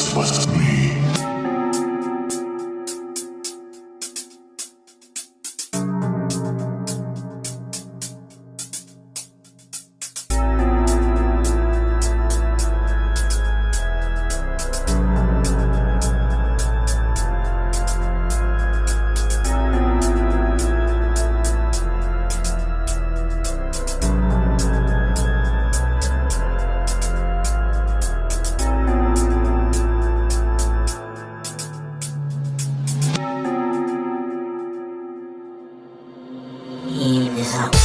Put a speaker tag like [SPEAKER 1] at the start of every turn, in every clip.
[SPEAKER 1] was was me. Música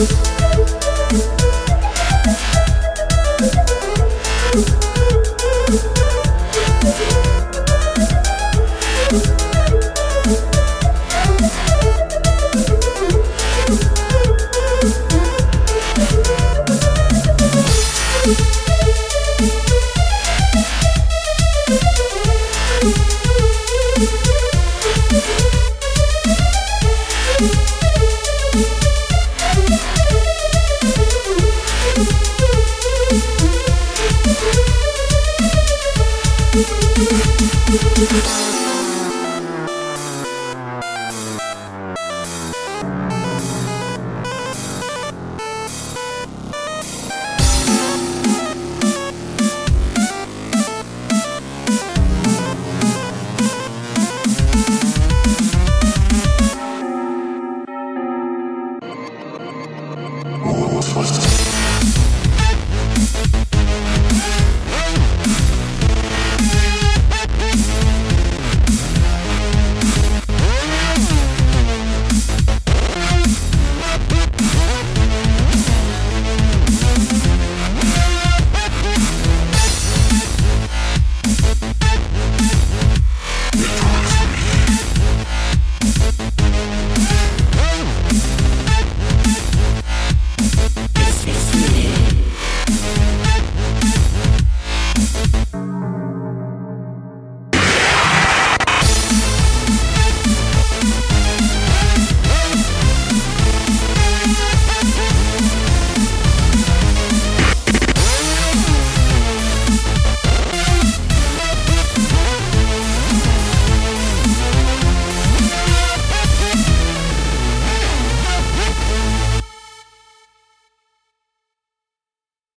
[SPEAKER 1] Thank
[SPEAKER 2] Thank